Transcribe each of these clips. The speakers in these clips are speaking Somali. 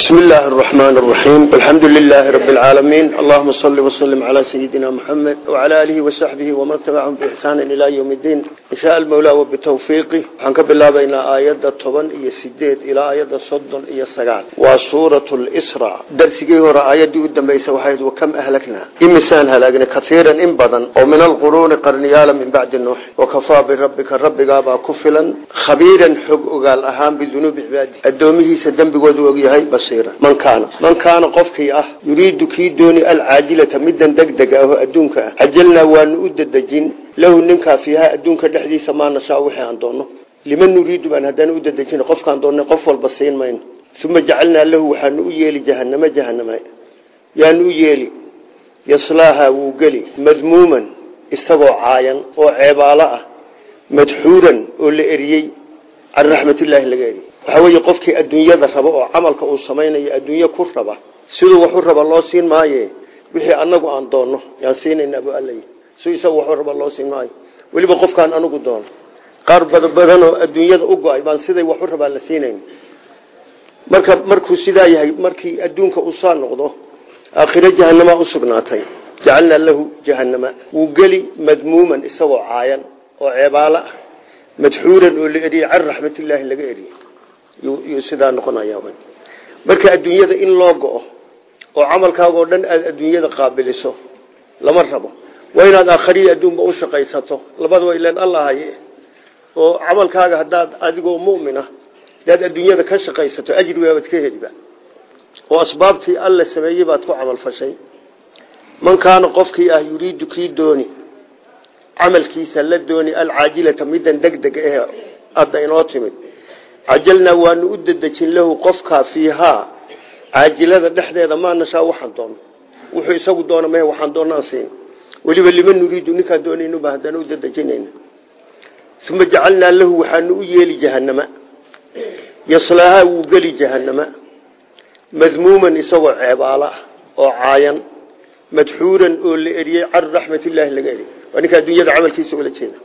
بسم الله الرحمن الرحيم الحمد لله رب العالمين اللهم صل وسلم على سيدنا محمد وعلى آله وصحبه ومن تبعهم بإحسان إلى يوم الدين إن شاء المولى وبتوفيقه حنك بالله بين آيات الطبن إيا السديد إلى آيات الصدن إيا السقال وسورة الإسراء درسي هو آيات دي قدام بيس وحيد وكم أهلكنا إمسان هلاقنا كثيرا إن بدن ومن القرون قرنيالا من بعد النوح وكفى بربك ربك أبا كفلا خبيرا حق قال أهام بذنوب عباده الدومه سدن بقود وقيهي basiira man kaana man kaana qofkii ah yuriidu kii dooni alcaajilata midan degdeg ah oo adduunka ah. Cajalnaa waanu u dadejin. Lahu ninkaa fiiha adduunka dhexdiisa maa nashaa wixii aan doonno. Liman nuriidu baan haddana u dadejin qofkaan doonna qof walba siin mayno uma jacalnaa lahu waxaanu u yeeli jahanamo jahanama yaanu u yeeli. Yaslaaha wuu geli. Madmuuman isagoo caayan oo ceebaalo ah. Madxuuran oo la eriyey. Can raxmat illaahi laga waxaa weeye qofkii adduunyada raba oo camalka uu samaynayo adduunye ku raba siduu waxu raba loo siin maaye? Wixii anagu aan doonno yaan siinayna abu alay siduu isagu waxu raba loo siin maayo weliba qofkaan anigu doono qaar badan oo adduunyada u go'ay baan siday waxu rabaa la siinayn. Marka markuu sidaa yahay markii adduunka uu saa noqdo aakhiro jahanama usugnaatay jacalnaa lahu jahanama wuu geli madmuuman isagoo caayan oo ceebaalo ah madxuuran oo la eriyey can raxmatillaahi laga eriyey sidaa noqonaya marka adduunyada in loo go-o oo camalkaaga oo dhan aada adduunyada qaabiliso lama rabo. Waa inaad aakhariya adduunba u shaqaysato. Labadaba ilan allahaye oo camalkaaga haddaad adigoo mu'mina hadaad adduunyada ka shaqaysato ajrigaabad ka heliba. Oo asbaabtii alla sameeyey baad ku camalfashay man kaana qofkii ah yuriidu kii dooni camalkiisa la dooni alcaajilata midan degdeg eh hadda inoo timid cajalnaa waanu u dedejin lahu qofkaa fiihaa caajilada dhexdeeda maa nashaa waxaan doono wuxuu isagu doona meh waxaan doonaan siin. Weliba liman nuriidu ninkaan doonaynuba haddana u dedejinayna uma jacalnaa lahu waxaanu u yeeli jahanama yaslaahaa wuu geli jahanama madmuuman isagoo ceebaala oo caayan. Madxuuran oo la eriyey can laga camalkiisa ula jeeda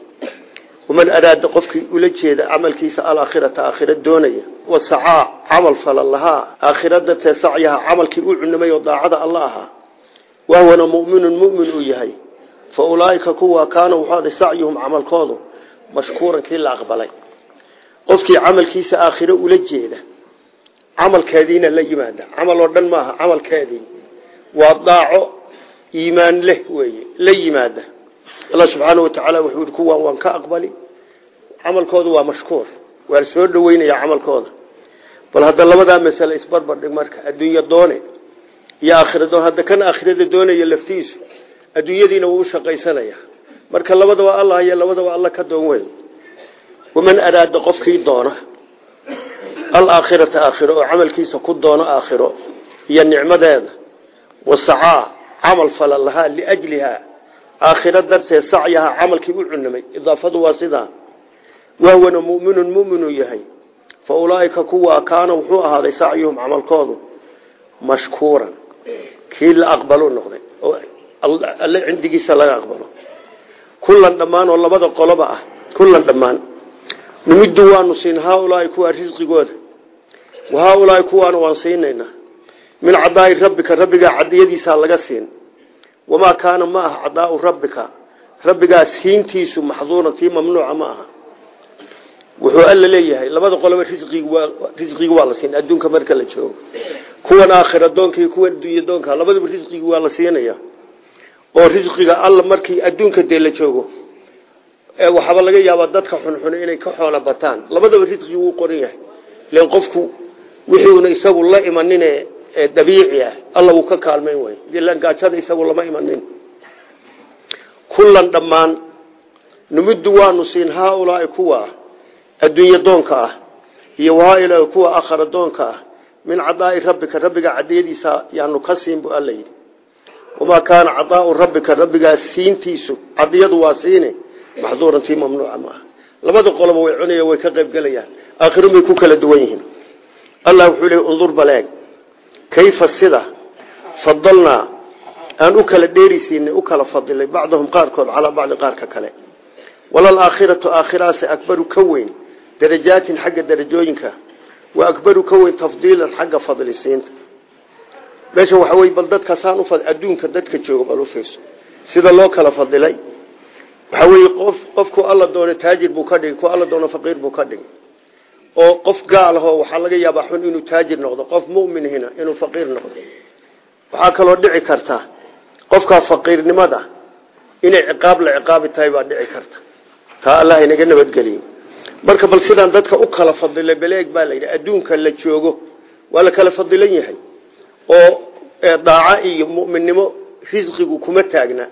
waman araada qofkii ula jeeda camalkiisa alaakhirata aakhira doonaya wasacaa camal fala lahaa aakhiradatee sacyaha camalkii u cunamay oo daacada alla ahaa wahwana muminun mumin uu yahay fa ulaaika kuwa kaana wuxuu aday sacyuhum camalkoodu mashkuuran kii la aqbalay qofkii camalkiisa aakhiro ula jeeda camalkeediina la yimaada camal oo dhan maaha camalkeedii waa daaco iimaan leh weeye la yimaada allah subxaana wa tacaala wuxuu yihi kuwaan waan ka aqbali camalkooda waa mashkuur waa soo dhaweynaya camalkooda. Bal hadda labadaa masale isbarbardhig marka adduunye doone iyo aakhira doon hadda kan aakhirada doonaya laftiisu adduunyadiina wuu u shaqaysanaya marka labadaba allah iyo labadaba alla ka doon wey waman araada qofkii doona alaakhirata aakhiro oo camalkiisa ku doono aakhiro iyo nicmadeeda wasacaa camal fala lahaa liajliha aakhiro darteed sacyaha camalkii u cunamay idaafadu waa sidaa wahwana muminun muminuu yahay. Fa ulaaika kuwa kaana wuxuu ahaaday sacyuhum camalkoodu mashkuuran. Kii la aqbalu noqday. Oo alle cindigiisa laga aqbalo. Kullan dhammaan oo labada qoloba ah. Kullan dhammaan. Numiddu waanu siin haaulaai kuwa risqigooda haaulaai kuwaana waan siinaynaa. Min wamaa kaana ma aha cadaau rabbika rabbigaa siintiisu maxduuran tii mamnuuca ma aha wuxuu alla leeyahay labada qoloba risqigi waa la siin adduunka marka la joogo kuwan aakhira doonka iyo kuwan adduunya doonka labadaba risqigi waa la oo risqiga alla markii adduunka dee la joogo waxaaba laga yaabaa dadka xunxun inay ka xoola bataan labadaba risqigi wuu qoran yahay len qofku wixiuna isagu la imanin dabiici ah. Alla wuu ka kaalmayn way ilaan gaajada isagu lama imanin. Kullan dhammaan numiddu waanu siin haaulaai kuwa adduunye doonka ah iyo haaulaai kuwa akhara doonka ah min cadaai rabbika rabbiga cadiyadiisa yaanu ka siin bu alla yidhi. Wamaa kaana cadaau rabbika rabbigaa siintiisu cadiyadu waa siine maxduuran tii mamnuuca maaha. Labada qoloba way cunaya way ka qayb gelayaan aakhirun bay ku kala duwan yihiin. Allah wuxuu leey undur baleeg kayfa sida fadalnaa aan u kala dheerisiinay u kala fadilay bacdahum qaarkood calaa bacdi qaarka kale walal aakhiratu aakhiraase akbaru ka weyn darajaatin xagga darajooyinka wa akbaru ka weyn tafdiilan xagga fadlisiinta meesha waxa wey bal dadka saan ufad adduunka dadka jooga bal u fiirso sida loo kala fadilay waxa weye qof qofku alla doono taajir buu ka dhigay oo qof gaal ahoo waxaa laga yaabaa xun inuu taajir noqdo qof mu'minhina inuu faqiir noqdo. Waxaa kaloo dhici karta qofkaa faqiirnimada inay ciqaab la ciqaabi baa dhici karta. Taa allah inaga nabadgeliyo. Marka bal sidaan dadka u kala fadilay baleeg baa layidhi adduunka la joogo waa la kala fadilan yahay oo daaco iyo mu'minnimo risqigu kuma taagna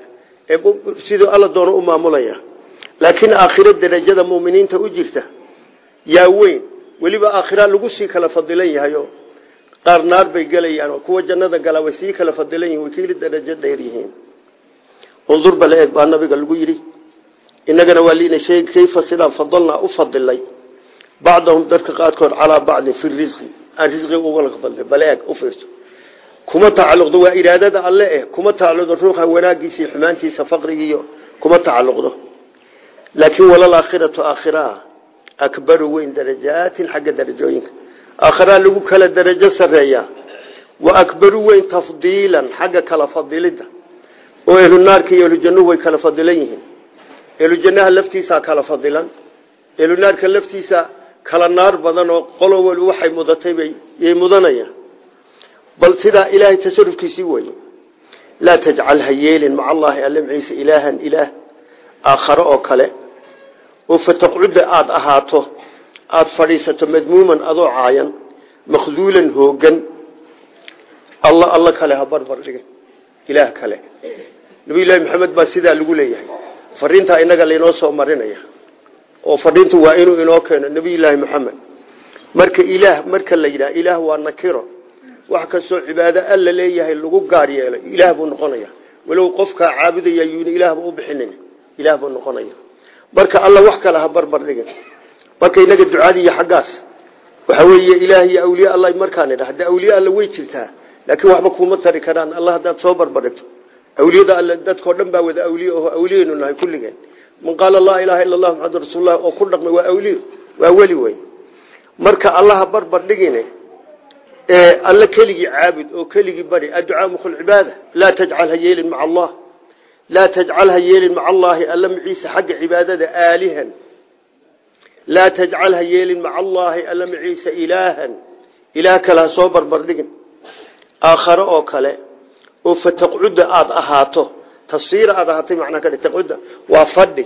siduu alla doono u maamulaya. Laakiin aakhiro darajada mu'miniinta u jirta yaa weyn weliba aakhira lagu sii kala fadilan yahay oo qaar naar bay gelayaan oo kuwa jannada galaa way sii kala fadilan yihiin way kili dheer yihiin. Undur bala eeg baa nabiga lagu yidhi innagana waa liina sheegi kayfa sidaan fadalnaa u fadilay bacdahum dadka qaadkood calaa bacdin fi risqi aan risqiga uga fadilay bala eeg u fiirso. Kuma tacalluqdo waa iraadada alle eh kuma tacalluqdo ruuxa wanaagiisa iyo xumaantiisa faqrigiiyo kuma tacalluqdo. Laakiin walal aakhiratu aakhiraa akbaru weyn darajaatin xagga darajooyinka. Aakhiraa lagu kala darajo sareeyaa wa akbaru weyn tafdiilan xagga kala fadilidda oo ehlu naarka iyo ehlu jannuhu way kala fadilan yihiin. Ehlu jannaha laftiisaa kala fadilan. Ehlu naarka laftiisa kala naar badan oo qolo wali waxay mudatay bay yay mudanayaan. Bal sidaa ilaahay tasarufkiisii weye laa tajcal ha yeelin maca allaahi alle maciise ilaahan ilaah. Kale oo fataqcudda aada ahaato aada fadhiisato madmuuman adoo caayan makhduulan hoogan alla alla kale ha barbar dhiga ilaah kale. Nabiyullaahi maxamed baa sidaa lagu leeyahay. Fariintaa inaga laynoo soo marinaya oo fadhiintu waa inuu inoo keeno nabiyullaahi maxamed marka ilaah marka la yidhaha ilaah waa nakiro. Wax kastoo cibaado alla leeyahay lagu gaar yeelay ilaah buu noqonaya walow qofkaa caabudaya yuuna ilaahba u bixinin ilaah buu noqonaya marka alla wax kale ha barbar dhigin marka inaga ducadii iyo xaggaas. Waxa weeye ilaah iyo awliye alla markaan idha hadda awliye alla way jirtaa laakiin waxba kuma tari karaan alla haddaad soo barbardhigto awliyada alle dadkao dhan baa wada awliye oo awliyeynu nahay kulligeen. Man qaala laa ilaaha illa allah maxamadu rasuululah oo ku dhaqmay waa awliye waa weli wey marka allaha barbar dhigine alle keligii caabud oo keligii bari adducaa mukhulcibaada laa tajcal ha yeelin maca allah laa tajcal ha yeelin maca allaahi alla maciise xagga cibaadada aalihan laa tajcal ha yeelin maca allaahi alla maciise ilaahan ilaah kale ha soo barbar dhigin aakhare oo kale oo fataqcudda aada ahaato tafsiira aada ahaatay macnaa ka taqcudda waa fadhi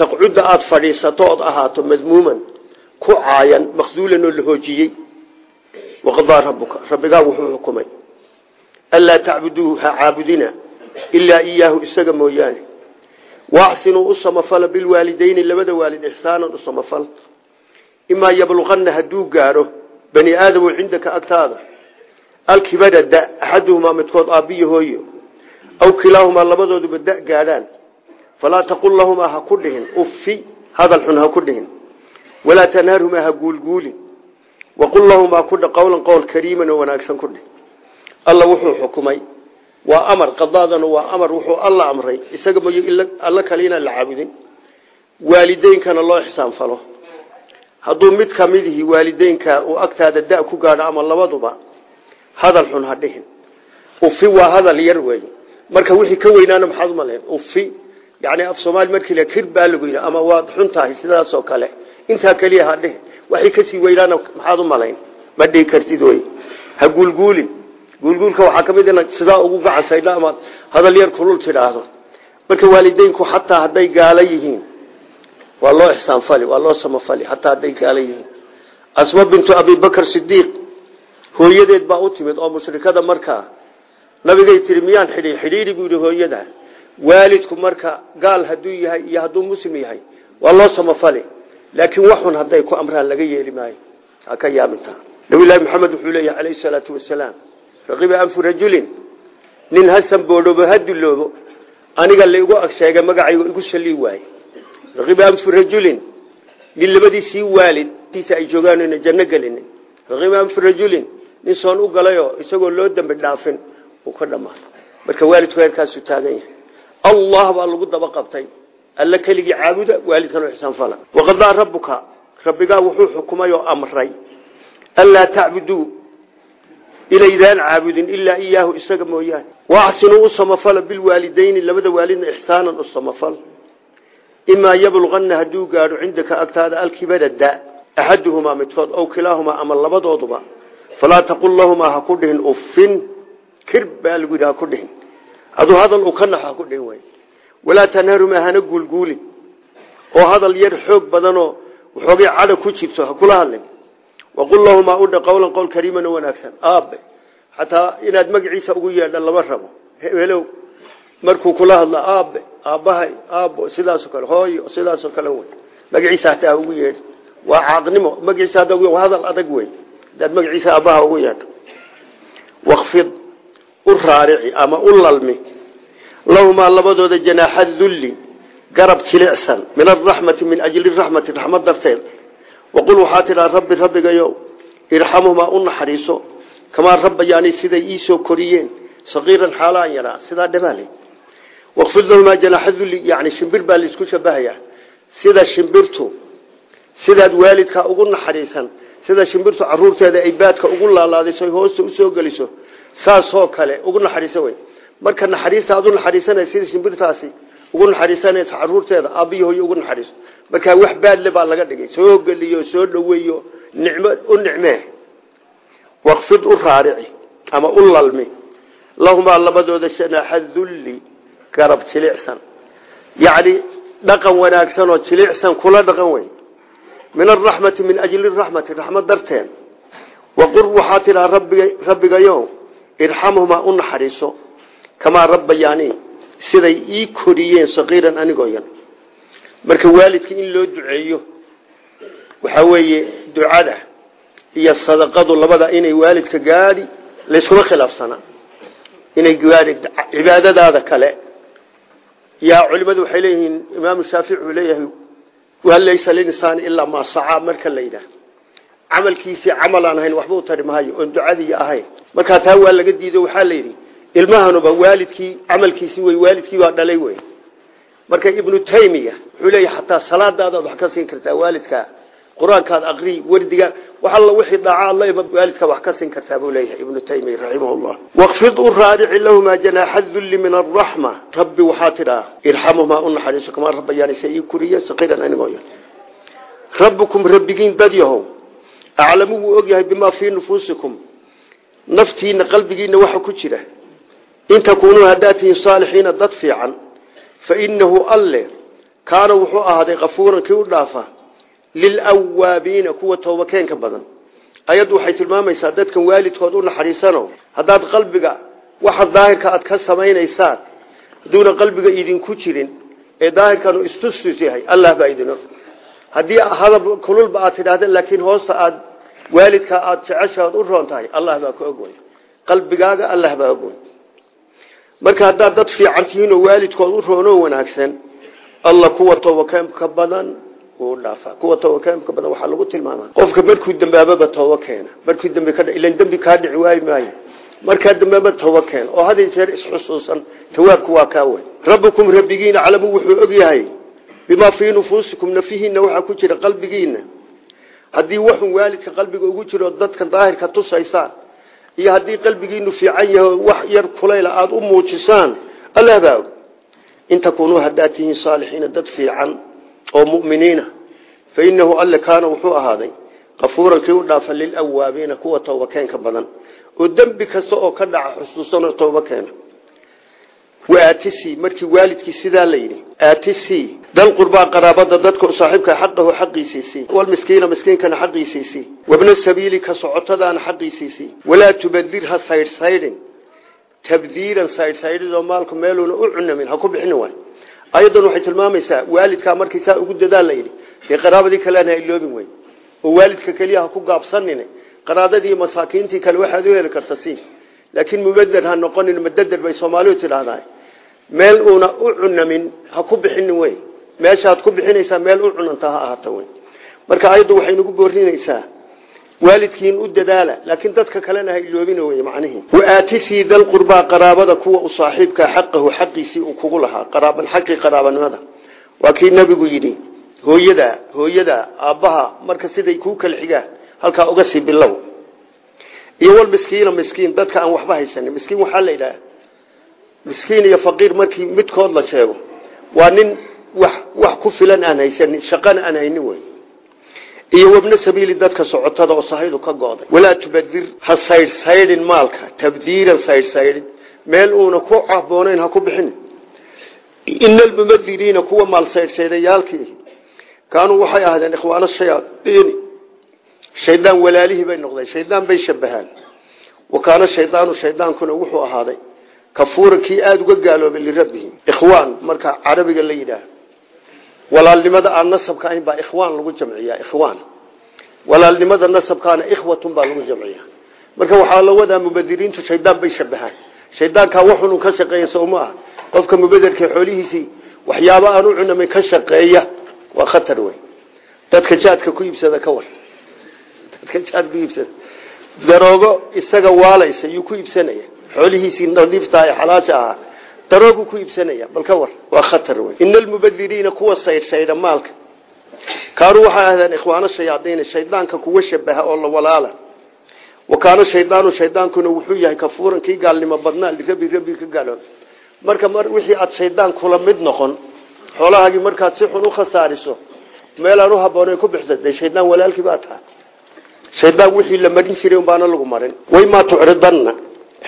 taqcudda aada fadhiisato ood ahaato madmuuman ku caayan makhduulan oo la hoojiyey ilaa iyaahu isaga mooyaane waacsinuu u samafala bilwaalideyni labada waalid ixsaanan u samafal imaa yabluqanna hadduu gaadho bani aadamu cindaka agtaada alkibara da axaduhumaa midkood aabbiyo hooyo aw kilaahumaa labadooduba da gaadhaan falaa taqul lahumaa ha ku dhihin uffi hadal xun ha ku dhihin walaa tanharhumaa ha guulguulin waqul lahumaa kudha qowlan qowl kariiman oo wanaagsan ku dhih alla waa amar qadaadana waa amar wuxuu alla amray. Isaga mooy alla kale inaan la caabudin waalideynkana loo ixsaan falo. Hadduu mid kamidihii waalideynka uu agtaada da ku gaadho ama labaduba hadal xun ha dhihin. Ufi waa hadal yar wey marka wixii ka weynaana maxaad umalayn ufi yani af soomaali markii la kir baa lagu yidhi ama waad xun tahay sidaasoo kale. Intaa keliya guulguulka waxaa ka mid ina sidaa ugu gacansaydha amaad hadal yar kulul tidhaahdo. Marka waalideynku xataa hadday gaalo yihiin waa loo ixsaanfali waa loo samafali xataa hadday gaalo yihiin. Asma bintu abibakr sidiiq hooyadeed baa u timid oo mushrikada markaa nabigay tihi miyaan xidhi xidhiiri buu hooyada waalidku marka gaal hadduu yahay iyo hadduu muslim yahay waa loo samafali laakiin waxun hadday ku amraan laga yeeli ka yaabintaa nabilahi maxamed wuxuu leeyahy calayhi salaatu wasalaam raqiba anfu rajulin nin ha samboodhobo ha duloobo aniga laigu ag sheegay magacaygo igu sallii waaye. Raqiba anfu rajulin nin labadiisii waalidtiisa ay joogaan ina janno gelinin raqiba anfu rajulin nin soon u galayoo isagoo loo dambi dhaafin uu ka dhammaa marka waalidku heerkaasuu taagan yahay. Allah baa lagu daba qabtay. Alla keligii caabuda waalidkan ixsaan fala. Waqadaa rabbuka rabbigaa wuxuu xukumay oo amray. Anlaa tacbuduu inaydaan caabudin ilaa iyaahu isaga mooyaane. Waaxsinuu u samafala bilwaalidayni labada waalidna ixsaanan u samafal. Imaa yablugana hadduu gaadho cindaka agtaada alkibara da axaduhumaa midkood ow kilaahumaa ama labadooduba falaa taqul lahumaa ha ku dhihin uffin. Kir baa lagu yidhi ha ku dhihin. Aduu hadal uu ka naxo ha ku dhihin way walaa tanharumaa waqul lahumaa udha qowlan qowl kariiman oo wanaagsan aabe xataa inaad magaciisa ugu yeedha lama rabo hebelow markuu kula hadla aabe aabbahay aabo sidaasoo kale hooyo sidaasoo kale wey magaciisa hataa ugu yeedhi waa caaqnimo magaciisa ugu hadal adag wey hadaad magaciisa aabbaha ugu yeedho waqfid u raarici ama u lalmi lahumaa labadooda janaaxa dulli garab jilicsan min araxmati min ajli raxmati raxmad darteed waqul waxaa tidhaa rabbi rabbigayow irxamuhumaa u naxariiso kamaa rabbayaani siday iisoo koriyeen saqiiran xaalaan yaraa sidaa dhabaale waqfid lahumaa janaaxa dulli yani shimbir baa la isku shabahayaa sida shimbirtu sidaad waalidkaa ugu naxariisan sida shimbirtu caruurteeda ay baadka ugu laalaadiso hoosta u soo geliso saasoo kale ugu naxariisa wey marka naxariista aad u naxariisanay sida shimbirtaasi ugu naxariisanaysa caruurteeda aabbiyo hooyo markaa wax baadle baa laga dhigay. Soo geliyo soo dhoweeyo nicmo u nicmee waqfid u raarici ama u lalmi. Lahumaa labadooda janaaxa dulli garab jilicsan. Yacni dhaqan wanaagsan oo jilicsan kula dhaqan wey min araxmati min ajli raxmati raxmad darteed waqur waxaa tidhaa rabbigayo irxamhumaa u naxariiso. Kamaa rabbayaani siday ii koriyeen saqiiran anigoo yan marka waalidka in loo duceeyo waxaa weeye ducada iyo sadaqadu labada inay waalidka gaadhi layskuma khilaafsanaa inay gaadhi cibaadadaada kale. Yaa culimadu waxay leeyihiin imaamu shaafici uu leeyahay waa laysa linsaani ilaa maa sacaa marka la yidhaah. Camalkiisii camal aan ahayn waxba u tari maayo oon ducadii ahayn. Markaa taa waa laga diido waxaa la yidhi ilmahanuba waalidkii camalkiisii wey waalidkii baa dhalay wey marka ibnu taymiya wuxuu leeyahay xataa salaadaadaad wax ka siin kartaa waalidkaa qur'aankaad aqri wardiga wax alla wixii dhaaca alla waalidka wax ka siin kartaa buu leeyahay ibnu taymiya raximahullah. Waqfid u raadici lahumaa janaaxa dulli min araxma rabbi waxaa tidhaa irxamuhumaa u naxariiso kamaa rabbayaani se ii kuriye saqiiran anigoo yan rabbukum rabbigiin dad yahow aclamu wuu ogyahay bimaa fii nufuusikum naftiina qalbigiina waxa ku jira in takuunuu haddaad tihiin saalixiina dad fiican fa inahu alle kaana wuxuu ahaaday kafuuran kii u dhaafa lilwaabiina kuwa toobakeenka badan ayaddu waxay tilmaamaysaa dadkan waalidkood u naxariisano haddaad qalbiga waxa daahirka aad ka samaynaysaan hadduuna qalbiga idinku jirin ee daahirkanu istustus yahay allah baa idino haddii hadab kululba aad tidhahdeen laakiin hoosta aad waalidka aad jeceshaad u roon tahay allah baa ka ogway qalbigaaga allah baa ogway marka haddaad dad fiican tihiinoo waalidkood u roonoo wanaagsan alla kuwa toobakeenka badan wuu dhaafaa kuwa toobakeenka badan waxaa lagu tilmaamaa. Qofka markuu dambaababa tooba keena markuu dambi ka ilan dembi kaa dhici waayi maayo. Markaa dambaaba tooba keena oo haday jeer isxusuusan tawaabku waa kaa wey rabbukum rabbigiina aclamu wuxuu og yahay bimaa fii nufuusikum nafihiina waxaa ku jira qalbigiina haddii waxun waalidka qalbiga ugu jiro dadka daahirka tusaysaan iyo haddii qalbigiinu fiican yahay wax yar kulayla aada u muujisaan allah baa og in takuunuu haddaad tihiin saalixiina dad fiican oo mu'miniina fa inahu alle kaana wuxuu ahaaday kafuuran kii u dhaafa lilawaabiina kuwa toobakeenka badan. Oo dembi kasta oo ka dhaca xusuusanoo tooba keena waatisi markii waalidkii sidaa la yidhi aatisi dal qurbaa qaraabada dadka saaxiibka xaqahu xaqiisiisii walmiskiina miskiinkana xaqiisiisii wabna sabiili ka socotadaana xaqiisiisii walaa tubadir ha saydhsaydhin. Tabdiiran saydhsaydhidoo maalku meeluuna u cunamin ha ku bixini waay. Ayadan waxay tilmaamaysaa waalidkaa markii saa ugu dadaal la yidhi dee qaraabadii kalena ha iloobin wey oo waalidka keliya ha ku gaabsanin qaraadadii masaakiintii kale waxaad u heli karta si laakiin mubeder ha noqonin madeder bay soomaalidu tidhaahdaa meel uuna u cunamin ha ku bixinin wey meeshaad ku bixinaysaa meel u cunanta ha ahaato wey marka ayaddu waxay nagu boorinaysaa waalidkiin u dadaala laakiin dadka kalena ha iloobina wey macnihii waatisii dal qurbaa qaraabada kuwa u saaxiibkaa xaqahu xaqiisii uu kugu lahaa qaraaban xaqii qaraabanimada. Waa nabigu yidhi hooyada hooyada aabbaha marka siday kuu kala xigaan uga sii bilow. Iyo wal miskiina miskiin dadka aan waxba haysanin miskiin waxaa la yidhaha miskiin iyo faqiir markii midkood la sheego. Waa nin wax wax ku filan aan haysanin shaqana aan iyo wabna sabiili dadka socotada oo sahaydu ka go'day. Walaa tubadir ha saydhsaydhin maalka tabdiiran saydhsaydhin. Meel uuna ku caboonayn ha ku bixin. Ina almubadiriina kuwa maal saydhsaydhayaalkii. Kaanuu waxay ahaadeen ikhwaano shayaaiini shaydaan walaalihii bay noqdeen shaydaan bay shabahaan wa shaydaanu shaydaankuna wuxuu ahaaday kafuuran kii uga gaaloobay lirabbihi ikhwaan marka carabiga la yidhaah walaalnimada aan nasabka ahayn baa ikhwaan lagu jamciyaa ikhwaan. Walaalnimada nasabkaana ikhwatun baa lagu jamciyaa. Marka waxaa la wadaa mubadiriintu shaydaan bay shabahaan shaydaankaa waxunu ka shaqeeya ah qofka mubaderka xoolihiisii waxyaaba aan u cunamay ka shaqeeya. Waa khatar wey dadka jaadka ku iibsada ka war dadka jaad ku iibsada. Daroogo isaga waalaysa yuu ku iibsanaya xoolihiisii nadiifta ee xalaasha ahaa daroogu ku iibsanaya bal ka war waa khatar wey ina almubadiriina kuwa saydhsaydha maalka. Kaanuu waxay ahdeen ikhwaano shayaadiina shaydaanka kuwa shabaha oo la walaala. Wa kaana shaydaanu shaydaankuna wuxuu yahay kafuuran kii gaalnimo badnaa lirabi rabbi ka gaaloon. Marka wixii aad shaydaan kula mid noqon xoolahaagii markaad si xun u khasaariso meelaan u haboonen ku bixsatay shaydaan walaalkii baa taha shaydaan wixii la marin jiray unbaana lagu marin. Waymaa tucridanna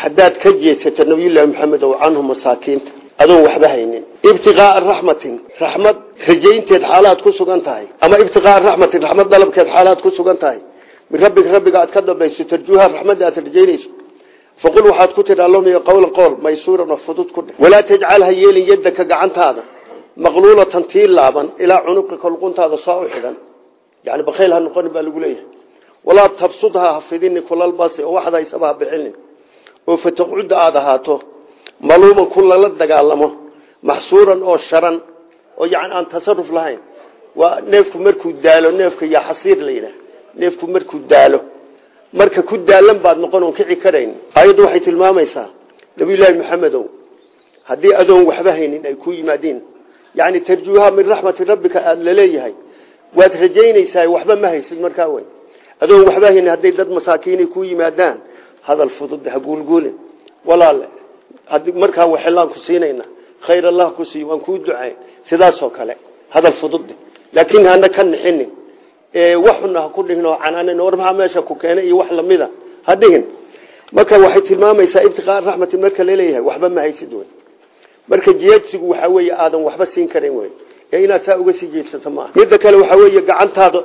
haddaad ka jeesato nabiyullaahi maxamed ow canhu masaakiinta adoon waxba haynin. Ibtiqaaa raxmatin raxmad rajaynteed xaalaad ku sugan tahay. Ama ibtiqaaa raxmatin raxmad dalabkeed xaalaad ku sugan tahay. Min rabbika rabbiga aad ka dambayso tarjuuha raxmadda aad rajaynayso. Faqul waxaad ku tidhi allahuma qowlan qool maysuuran oo fudud ku dheh walaa tajcal ha yeelin yaddaka gacantaada maqluulatan tii laaban ilaa cunuqika luquntaada saa u xidhan yani bakhayl ha noqonin baa lagu leeyahay. Walaa tabsudha ha fidini kulalbasi oo waxda haysaba ha bixinin oo fataqcudda aada ahaato maluuman ku lala dagaalamo maxsuuran oo sharan oo yani aan tasaruf lahayn. Waa neefku markuu daalo neefka yaa xasiir la yidhaah. Neefku markuu daalo marka ku daalan baad noqon oon kici karayn. Ayaddu waxay tilmaamaysaa nabiyullaahi maxamedow haddii adoon waxba haynin ay ku yimaadiin yani tarjuuha min raxmati rabbika aada waad rajaynaysaa waxba ma haysid markaa wey adoon waxba haynin hadday dad masaakiinay ku yimaadaan hadal fudud ha guulguulin walaale markaa waxelaan ku siinayna khayr allah ku siiy waan kuu ducayn. Sidaasoo kale hadal fudud laakiin hana ka nixinin. Waxuna ha ku dhihin oo canaanin war maxaa meesha ku keenay iyo wax lamida ha dhihin. Marka waxay tilmaamaysaa ibtiqaa raxmatin marka la leeyahay waxba ma haysid wey marka jeedsigu waxaa weeye aadan waxba siin karin wey ee inaad saa uga sii jeedsato maaha. Midda kale waxaa weeye gacantaada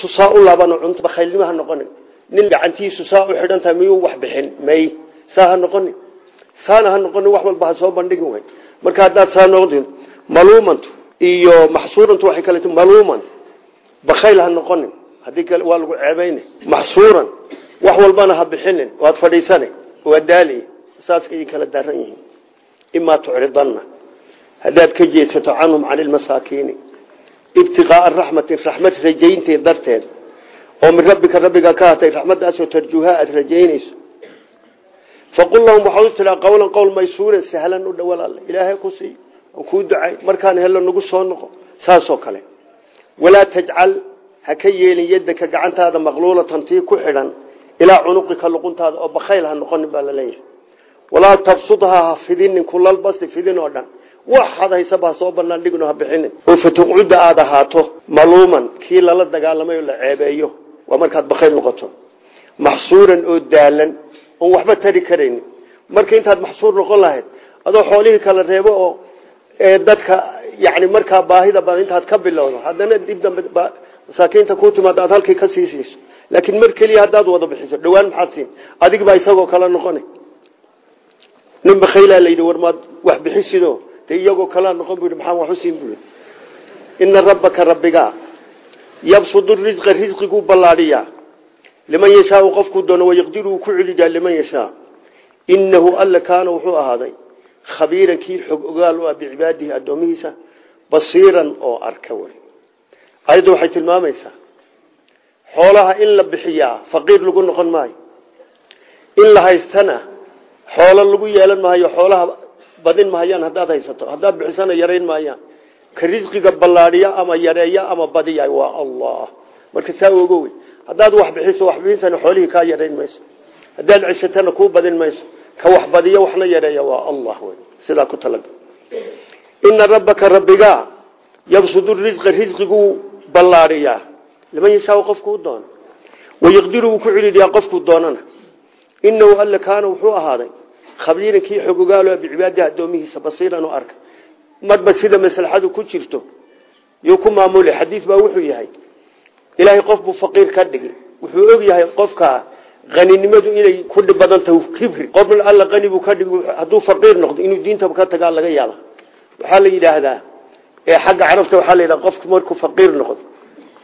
tusaa u laabano cunto bakhaylnimo ha noqonin nin gacantiisu saa u xidhan tahay miyuu wax bixin? May. Saa ha noqonin saana ha noqonin wax walba ha soo bandhigin wey marka haddaad saa noqdin maluumantu iyo maxsuurantu waxay kale ti maluuman bakhayl ha noqonin. Haddii kale waa lagu ceebayna maxsuuran wax walbana ha bixinin. Waad fadhiisane waa daali. Saaskay kala daaran yihiin. Imaa tucridanna. Haddaad ka jeedsato canhum can ilmasaakiini ibtiqaaa raxmatin raxmad rajaynteed darteed oo min rabbika rabbiga ka hatay raxmaddaasoo tarjuuha aada rajaynayso. Faqul lahum waxaad qowlan qowl maysuuran sahlan u alle ilaahay ku sii kuu ducay markaan hello nagu soo noqo. Saasoo kale walaa tajcal ha ka yeelin yaddaka gacantaada maqluulatan tii ku xidhan ilaa cunuqika luquntaada oo bakhayl ha noqonin baa la leeyahay walaa tabsudhaa ha fidinin fidin oo dhan. Waxaad haysaba ha soo banaan dhigno ha bixinin. Oo fatuqcudda aada ahaato maluuman kii lala dagaalamay la ceebeeyo waa markaad bakhayl noqoto. Maxsuuran oo daalan oon waxba tari marka intaad maxsuur noqon lahayd adoo xoolihii kala reebo oo dadka yani markaa baahida badan intaad ka bilowdo haddana dib dambe masaakiinta ku timaado aad halkii ka sii siiso laakiin mar keliya haddaad wada bixiso dhawaan maxaad adig baa isagoo kala noqona nin bakhaylaa la yidhi wax bixisido dee iyagoo kalaa noqon bu yidhi wax u siin bui ina rabbaka rabbigaa yabsudu risqa risqiguu ballaadhiyaa liman yashaau qofkuu doono wayaqdiru uu ku celiyaa liman yashaa inahu alla kaana wuxuu ahaaday khabiiran kii xog ogaal u ah bicibaadihi addoomihiisa basiiran oo arka wey ayadda waxay tilmaamaysaa xoolaha in la bixiyaa faqiir lagu noqon maayo in la haystana xoolo lagu yeelan maayo xoolaha badin mahayaan haddaad haysato haddaad bixisana yarayn maayaan ka risqiga ballaadhiya ama yareeya ama badiya waa allah. Marka saa ogo wey haddaad wax bixiso waxbixintana xoolihii kaa yarayn mayso. Haddaad ceshatana kuu badin mayso. Ka wax badiyo waxna yareeya waa allah wey sidaa ku talaga ina rabbaka rabbigaa yabsudu risqa risqiguu ballaariyaa liman yashaau qofkuu doono wayaqdiru wuu ku ciliiriyaa qofkuu doonana. Inahu alle kaana wuxuu ahaaday khabiiran kii xogogaalo bicibaadihi addoomihiisa basiiran u arka marba sida maslaxadu ku jirto yuu ku maamulay xadiis baa wuxuu yahay ilaahay qof buu faqiir ka dhigi wuxuu og yahay qofka qaninimadu inay ku dhib badan tahay kibri qof alla qani buu ka dhigi hadduu faqiir noqdo inuu diintaba ka tagaa laga yaaba. Waxaa la yidhaahdaa ee xagga carabta waxaa la yidhaha qofku markuu faqiir noqdo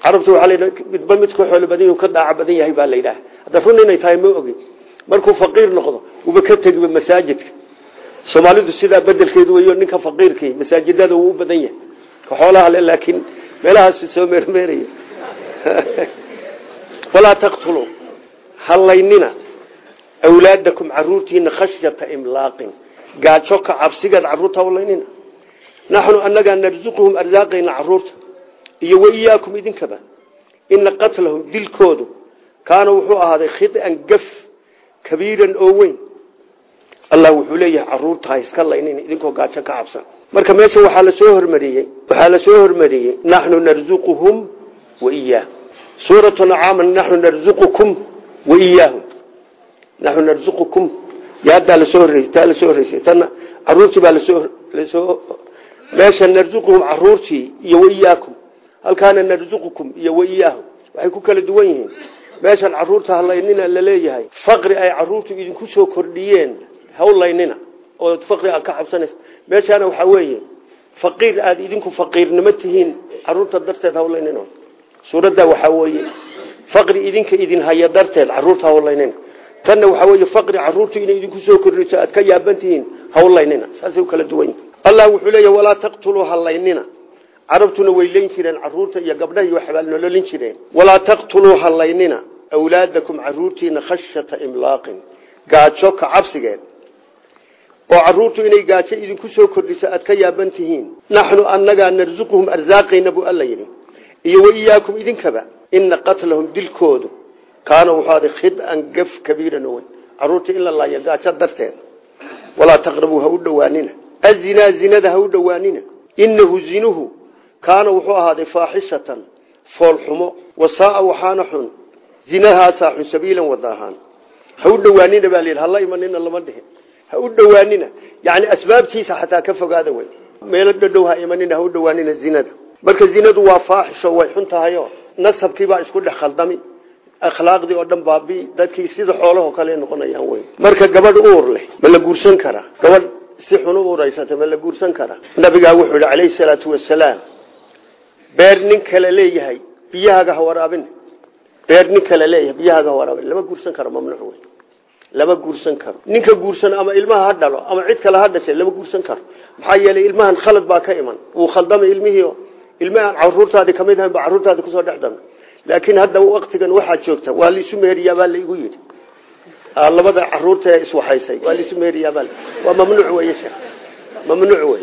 carabta waxaa la midba midku xoolo badan ka daaca badan yahay baa la yidhaha hadda run inay tahay ma ogin markuu faqiir noqdo uba ka tegiba masaajidka soomaalidu sidaa bedelkeedu weyo ninka faqiirkii masaajidada uu badan yahay. Ka xoolaha le laakiin meelahaas soo meermeeraya. Walaa taqtuluu hallaynina awlaadakum caruurtiina khashyata imlaaqin. Gaajo ka cabsigeed carruurta hallaynina naxnu annagaa narsuquhum arsaaqayna carruurta. Iyo waiyaakum idinkaba ina qatlahum dilkoodu kaana wuxuu ahaaday khian gaf kabiiran oo weyn allah wuxuu leeyahay carruurta ha iska laynin idinkoo gaajo ka cabsan. Marka meesha waxaa la soo hormariyey waxaa la soo hormariyey naxnu narzuquhum waiyaahum suuratu nacaama naxnu narzuqukum waiyaahum naxnu narzuqukum. Yaadaa la soo horreysay taa la soo horreysay. Tana caruurtii baa la soo la soo meesha narzuquhum caruurtii iyo waiyaakum halkaana narzuqukum iyo waiyaahum waxay ku kala duwan yihiin. Meeshan carruurta halaynina la leeyahay faqri ay caruurtu idinku soo kordhiyeen hawlaynina oo faqri ka cabsanaysa. Meeshaana waxaa weeye faqiir aada idinku faqiirnimo tihiin darteed hawlaynina. Suuradda waxaa weeye faqri idinka idin haya darteed carruurta hawlaynina. Tanna waxaa weeye faqri caruurtu inay idinku soo kordhiso aad ka yaaban hawlaynina. Saasay u kala duwan allah wuxuu leeyahy walaa taqtuluu halaynina carabtuna way leyn jireen carruurta iyo gabdhaha iyo waxbaa nololin jireen. Walaa taqtuluu halaynina awlaadakum caruurtiina khashyata imlaaqin. Gaajo ka cabsigeed oo caruurtu inay gaajo idinku soo kordhiso aad ka yaaban tihiin. Naxnu annagaa narsuquhum arsaaqayna buu alla yidhi. Iyo waiyaakum idinkaba ina qatlahum dilkoodu kaana wuxuu aday khidan gaf kabiiran weyn carruurta in la laayo gaajo darteed walaa taqrabuu ha u dhowaanina. Azinaa zinada ha u dhowaanina. Inahu zinuhu kaana wuxuu ahaaday faaxishatan foolxumo wasaaa waxaana xun zinahaasaa xun sabiilan wada ahaan ha u dhowaanina baa imanina lama ha u dhowaanina. Yani asbaabtiisa xataa ka fogaada wey. Meelo dhadhow ha imanina ha u dhowaanina zinada. Marka zinadu waa faaxisho way xun tahayo nasabkiibaa isku dhex khaldami. Akhlaaqdii oo dhan baabi dadkii sida xoolaho kale noqonayaan wey. Marka gabadh uur leh ma la guursan karaa gabadh si xun u uuraysata ma la guursan karaa nabigaa wuxuu yihi calayhi salaatu wasalaam beer nin kale leeyahay biyahaaga ha waraabin. Beer nin kale leeyahay biyahaaga ha waraabin. Lama guursan karo mamnuuc wey lama guursan karo. Ninka guursan ama ilmaha ha dhalo ama cid kale ha dhashay lama guursan karo. Maxaa yeelay ilmahan khalad baa ka iman. Wuu khaldamay ilmihii ilmahan caruurtaadi ka mid ahayn ba caruurtaadi ku soo dhex damay laakiin hadda waktigan waxaa joogta waa laisu meeriyaa baa laigu yidhi. Labada carruurta ee iswaxaysay waa laisu meeriyaabaa waa mamnuuc wey sheekh. Mamnuuc wey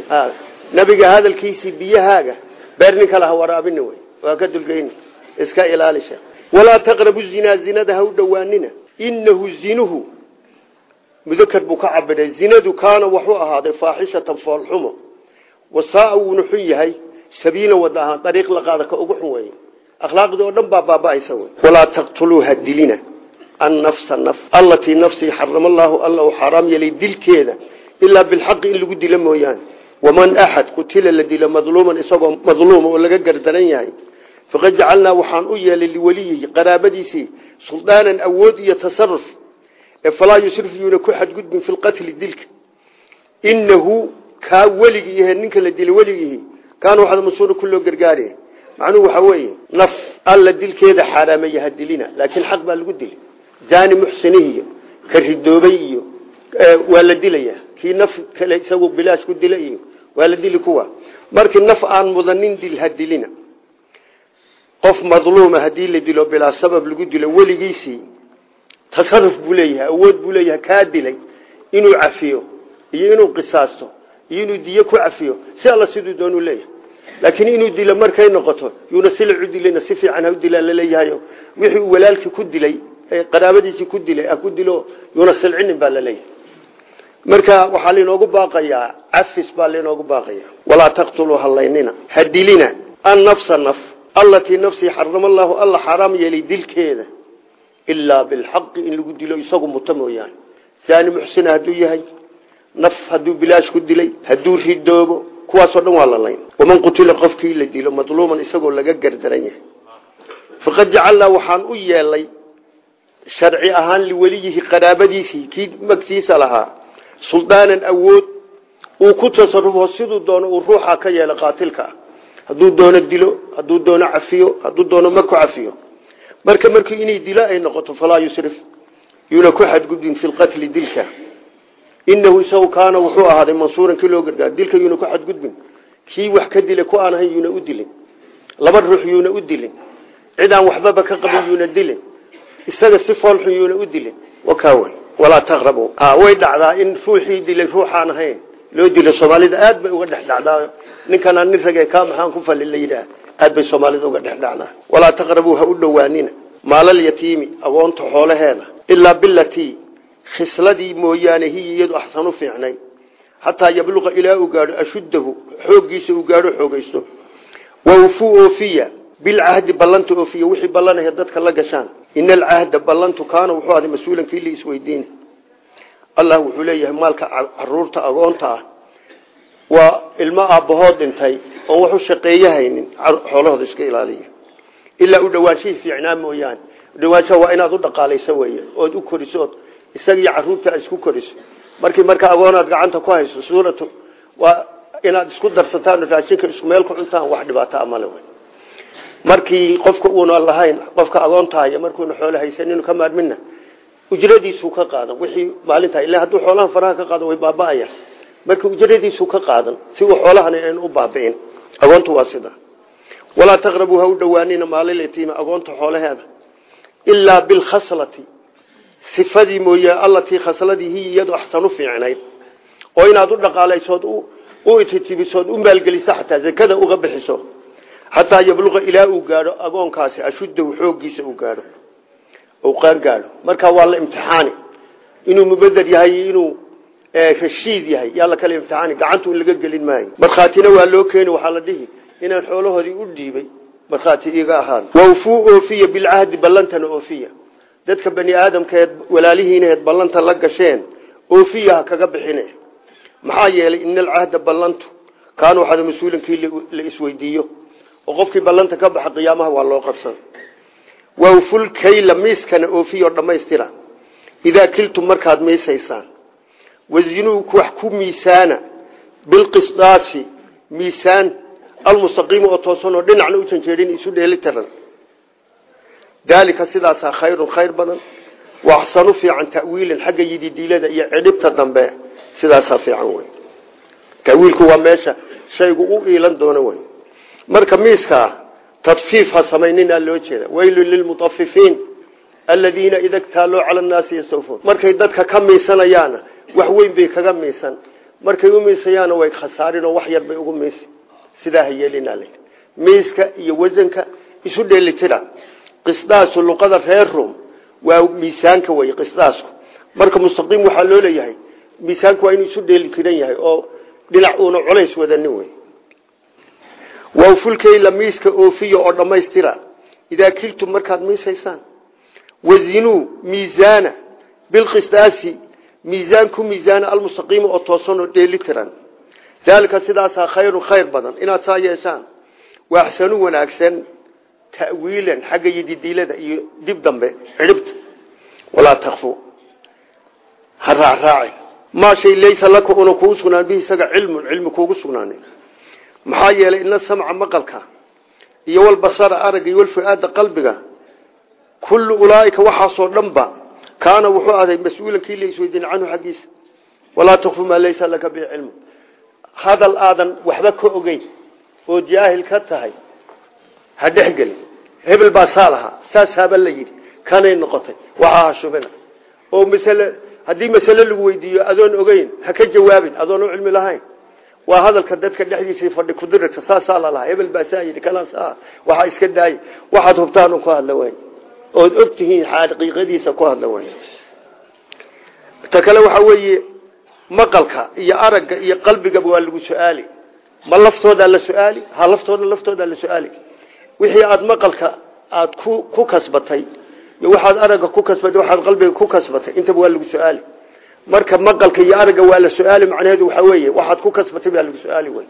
nabiga hadalkiisii biyahaaga beer nin kale ha waraabini wey waa ka dulgeyni iska ilaali sheekh. Walaa taqrabu zinaa zinada ha u dhowaanina inahu zinuhu mudakar buu ka cabiray zinadu kaana waxuu ahaaday faaxishatan foolxumo wasaaa wuuna xun yahay sabiila wada ahaan dariiq la qaada ka ugu xun weeye akhlaaqdii oo dhan baa baaba'aysa wey walaa taqtuluuha dilina annafsa naf allatii nafsii xarama allaahu alla uu xaaraam yeelay dilkeeda ilaa bilxaqi in lagu dilo mooyaane. Waman axad qutila la dilo madluuman isagoo madluuma oo laga gardaran falaa yusrif yuuna ku xadgudbin fi lqatli dilka. Inahu kaa weligii yahe ninka la dilo weligiihi kaana waxaad masuura ku loo gargaaraya macnuhu waxaa weeye naf alla dilkeeda xaaraameeya ha dilina laakiin xaq baa lagu dili jaani muxsinihi iyo ka ridoobay iyo waa la dilaya. Kii naf kale isagu bilaash ku dila iyo waa la dili kuwa. Markii naf aan tasaruf buu leeyahay awood buu leeyahay kaa dilay inuu cafiyo iyo inuu qisaasto iyo inuu diyo ku cafiyo si alla siduu doonuu leeyahay. Laakiin inuu dilo markay noqoto yuuna sila u dilana si fiican ha u dilaa la leeyahay wixii uu walaalkii ku dilay qaraabadiisii ku dilay ha ku dilo yuuna silcinin baa la leeyahay marka waxaa lainoogu baaqayaa cafis baa lainoogu baaqaya walaa taqtuluu halaynina ha dilina. Annafsa naf allatii nafsii xarama allaahu alla xaaraam yeelay dilkeeda ilaa bilxaqi in lagu dilo isagu muto mooyaane. Saani muxsina hadduu yahay naf hadduu bilaash ku dilay hadduu ridoobo kuwaasoo dhan waa la layn. Waman qutila qofkii la dilo madluuman isagoo laga gardaran yahay. Faqad jacalnaa waxaan u yeelay sharci ahaan liweliyihi qaraabadiisii kii magtiisa lahaa suldaanan awood uu ku tasarufo siduu doono uu ruuxa ka yeelo qaatilka. Ah hadduu doono dilo marka markii inay dilo ay noqoto falaa yusrif. Yuuna ku xadgudbin fi lqatli dilka. Inahu isagu kaana wuxuu ahaaday mansuuran kii loo gargaar dilka yuuna ku xadgudbin. Kii wax ka dilay ku aan ahayn u dilin. Laba ruux yuuna u dilin. Cid aan ka qabin yuuna dilin. Isaga si foolxun yuuna u dilin. Wakaawy walaa taqrabu. Way dhacdaa in ruuxii dilay ruuxaan ahayn. Loo dilo soomaalida aad bay uga dhex dhacdaa. Nin rage kaa maxaan ku fali la yidhaah aad bay soomaalida uga dhex dhacdaa walaa taqrabuu ha u dhowaanina. Maalal yatiimi agoonta xoolaheeda ilaa bilatii khisladii mooyaane hiya iyadu fiicnay xataa yabluqa ilaa uu gaadho ashuddahu xooggiisa uu gaadho xoogaysto. Wawfuu oofiya bilcahdi ballanta oofiya wixii ballanaya dadka la gashaan. Ina alcahda ballantu kaana wuxuu ahday mas'uulan kii allah wuxuu leeyahay maalka carruurta agoonta ah. Waa ilmo aabbahood dhintay oon wax u shaqeeyahaynin xoolahooda iska ilaaliya ilaa u dhawaanshihii fiicnaa mooyaane udhawaanshaha waa inaad u dhaqaalayso weeye ood u koriso ood isaga iyo carruurta isku koriso. Markii marka agoonaad gacanta ku hayso suuratu waa inaad isku darsataan raashinka isku meel ku cuntaan wax dhibaato amale wey markii qofka uuna lahayn qofka agoontahay markuuna xoolo haysaninu ka maarmina ujradiisu ka qaadan. Wixii maalinta ilaa hadduu xoolahan faraha ka qaado way baaba'aya marka ujradiisu ka qaadan si uu xoolahan aynu u baabi'in agoontu waa sida. Walaa taqrabuu ha u dhowaanina maalil yatiima agoonta xoolaheeda. Ilaa bilkhaslati sifadii mooye allatii khasladii hiya iyadu axsanu fiicnayd. Oo inaad u dhaqaalaysood u ititibisood u maalgeliso xataa zakada uga bixiso. Xataa yabluqa ilaa uu gaadho agoonkaasi ashuddahu xooggiisa uu gaadho. Ou qaan gaadho. Markaa waa la imtixaani. Inuu mubeder rashiid yahay. Yaa la kala imtixaani gacantu in laga gelin maayo. Markhaatina waa loo keeni waxaa la dhihi inaan xoolahoodii u dhiibay markhaati iiga ahaan. Wawfuu oofiya bilcahdi ballantana oofiya. Dadka bani aadamkaeed walaalihiinaheed ballanta la gasheen oofiya ha kaga bixine. Maxaa yeelay ina alcahda ballantu kaanu waxaada mas'uulinkii la isweydiiyo. Oo qofkii ballanta ka baxa qiyaamaha waa loo qabsan. Wawfulkayla miiskana oofiyo dhammaystira. Idaa kiltum markaad miisaysaan wazinuu wax ku miisaana? Bilqisdaasi miisaan almustaqiimi oo toosan oo dhinacna u janjeedhin isu dheeli tiran. Daalika sidaasaa khayrun khayr badan. Wa axsanu fiican ta'wiilan xagga yididiilada iyo cidhibta dambe sidaasaa fiican wey tawiilku waa meesha shaygu u iilan doono wey marka miiskaa tadfiif ha samayninaa loo jeeda. Weylu lilmutafifiin aladiina ida ktaaluu cala nnaasi yastawfuun. Markay dadka ka miisanayaana wax weyn bay kaga miisan markay u miisayaana way khasaarinoo wax yar bay ugu miisi sidaa ha yeelinaa l miiska iyo wasanka isu dheelitira. Qisdaasu luqada reer waa miisaanka wey qisdaasku. Marka mustaqiim waxaa loo leeyahay miisaanku waa inuu isu dheeli yahay oo dhinac uuna culays wadanin wey wawfulkayla miiska oofiya oo dhammaystira idaa kiltum markaad miisaysaan wazinuu miisaana bilqisdaasi miisaan ku miisaana almustaqiima oo toosan oo dheeli tiran. Daalika sidaasaa khayrun khayr badan. Inaad saa yeeshaan waa axsanu wanaagsan ta'wiilan xagga yididiilada iyo dib dambe cidhibta. Walaa takfu ha raacraacin maa shay laysa laka una kugu sugnaan bihi isaga cilmun cilmi kuugu sugnaanin maxaa yeelay ina samca maqalka iyo walbasara aragga iyo qalbiga kullu ulaaika waxaasoo dhanba kaana wuxuu aday mas'uulan kii la isweydiin canhu xaggiisa. Walaa takfu maa laysa laka bihi cilmu hadal aadan waxba ka ogeyn oo jaahil ka tahay ha dhexgelin hebel baa saa lahaa saas haba la yidhi. Kanay noqotay. Waxaa ha shubina. Oo masale haddii masale lagu weydiiyo adoon ogeyn ha ka jawaabin adoon u cilmi lahayn. Waa hadalka dadka dhexdiisa fadhi kudirata saasaa lalahaa hebel baasaa yidhi kalaas ah waxaa iska daayay waxaad hubtaan ku hadla way ood og tihiin xaqiiqadiisa ku hadla way ta kale waxaa weeye maqalka iyo aragga iyo qalbigaba waa lagu su'aali. Ma laftoodaa la su'aali? Ha laftooda laftoodaa la su'aali. Wixii aada maqalka aada ku ku kasbatay iyo waxaad aragga ku kasbatay waxaad qalbiga ku kasbatay intaba waa lagu su'aali. Marka maqalka iyo aragga waa la su'aali macnaheedu waxaa weeye waxaad ku kasbatay baa lagu su'aali wey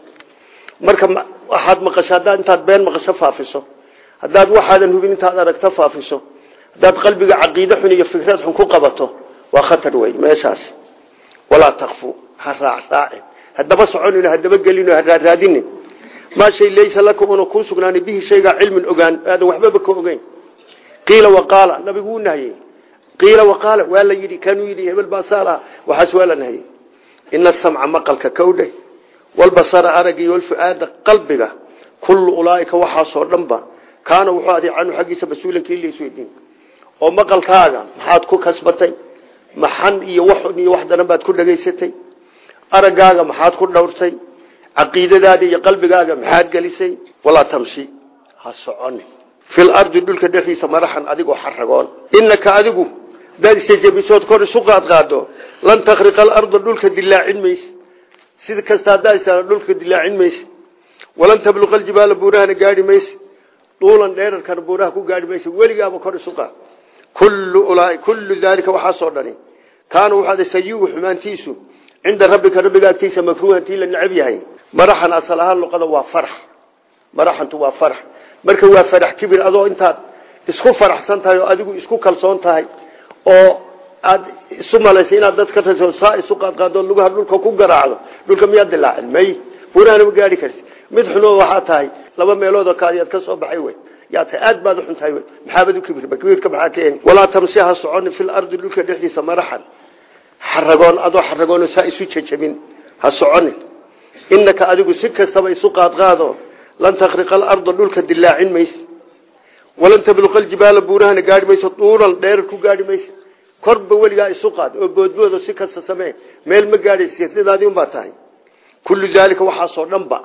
marka waxaad maqasho haddaad intaad been maqasho faafiso haddaad waxaadan hubin intaad aragto faafiso. Haddaad qalbiga caqiide xun iyo fikrad xun ku qabato waa khatar wey meeshaas. Walaa takfu ha raacraacin hadaba soconin hadaba gelin ha raaraadinin maa shay laysa laka una kuu sugnaanay bihi shaygaa cilmin ogaan aadan waxbaba ka ogeyn. Qiila waqaala nabigu wuu nahiyey. Qiila waqaala waa la yidhi kanuu yidhi hebel baasaalaha waxaas waa la nahiyey. Ina asamca maqalka kowdhe walbasara aragga iyo walfuaada qalbiga kullu ulaaika waxaasoo dhanba kaana wuxuu aday canhu xaggiisa in laisweydiin oo maqalkaaga maxaad ku kasbatay maxan iyo wax iyo wax baad ku dhegaysatay araggaaga maxaad ku dhowrtay? caqiidadaada iyo qalbigaaga maxaad gelisay? walaa tamshi ha soconi fil ardi dhulka dhexdiisa maraxan adigoo xaragoon inaka adigu hadaad isajabisood kor isu qaadqaado lan takriqa alarda dhulka dilaacin mayse sida kasta haddaa is dhulka dilaacin mayse walan tabluqa aljibaala buurahana gaadhi mayse duulan dheerarkana buuraha ku gaadhi mayse weligaaba kor isu qaad. Kullu daalika waxaasoo dhani. Kaana waxaad sayiu xumaantiisu cinda rabbika rabbiga agtiisa makruuhantii la necab yahay. Maraxan asal ahaan luqada waa farax maraxantu waa farax marka waa farax kibir adoo intaad isku faraxsan tahay oo adigu isku kalsoon tahay oo aad isu malaysay inaad dadka saa isu qaadqaadoo lugaha dhulka ku garaacdo dhulka miyaad dilaacin may buurahana ma gaadhi karsi mid xunoo waxaa tahay laba meeloodoo kaadiyaad ka soo baxay wey. Yaa tahay aad baad u xun tahay maxaabad u kibirba kibirka maxaa keeni walaa tamsi ha soconi fil ardi dhulka dhexdiisa maraxan. Xaragoon adoo xaragoon saa isu jajabin ha soconin inaka adigu si kastaba isu qaadqaado lan takriqa alarda dhulka dilaacin mayse walan tabluqa aljibaala buurahana gaadhi mayso duulan dheerar ku gaadhi mayso korba weligaa isu qaad oo boodboodo si kasta meel ma gaadhaysa sidaadii unbaa tahay. Kullu daalika waxaasoo dhanba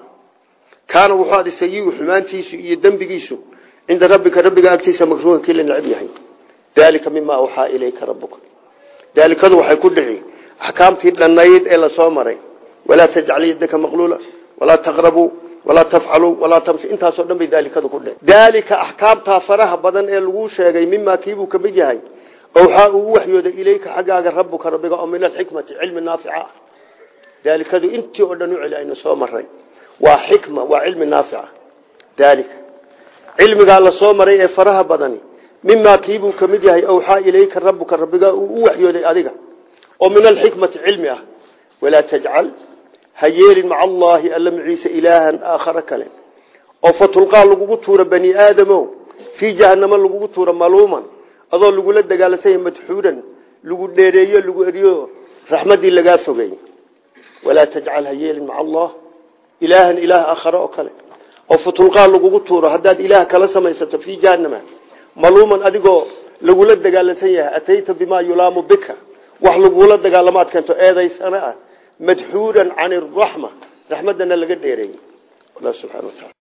kaana wuxuu aday sayiu xumaantiisu iyo dembigiisu cinda rabbika rabbiga agtiisa makruuhan kii la necab yahay. Daalika mima awxaa ilayka rabuka daalikadu waxay ku dhici axkaamtii dhannayd ee la soo maray. Walaa tajcal yadaka maqluula walaa taqrabuu walaa tafcaluu walaa tamsi. Intaasoo dhan bay daalikadu ku dhici. Daalika axkaamtaa faraha badan ee laguu sheegay mimaa kiibuu ka mid yahay waxaa uu u waxyooday ilayka xaggaaga rabuka rabbiga oo min alxikmati cilmi naafica. Ah waa xikma waa cilmi naafica daalika cilmigaa la soo maray ee faraha badani mimaa kiibuu ka mid yahay awxaa ilayka rabuka rabbigaa uu u waxyooday adiga oo min alxikmati cilmi ah. Walaa tajcal ha yeelin maca allaahi alla maciise ilaahan aakhara kale. Oo fatulqaa lagugu tuura bani aadamo fii jahanamo lagugu tuura maluuman adoo lagula dagaalasanya madxuuran lagu dheereeyo lagu eriyo raxmaddii lagaa allah ilaahan ilaah aakhare oo kale oo fatulqaa lagugu tuuro haddaad ilaah kala samaysato fii jahanama maluuman adigoo lagula dagaalansan yahay atayta bimaa yulaamu bika wax lagula dagaalamaad keento eedaysana ah madxuuran can iraxma raxmaddana laga dheereeyey alla subxana wataala